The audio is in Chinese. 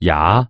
牙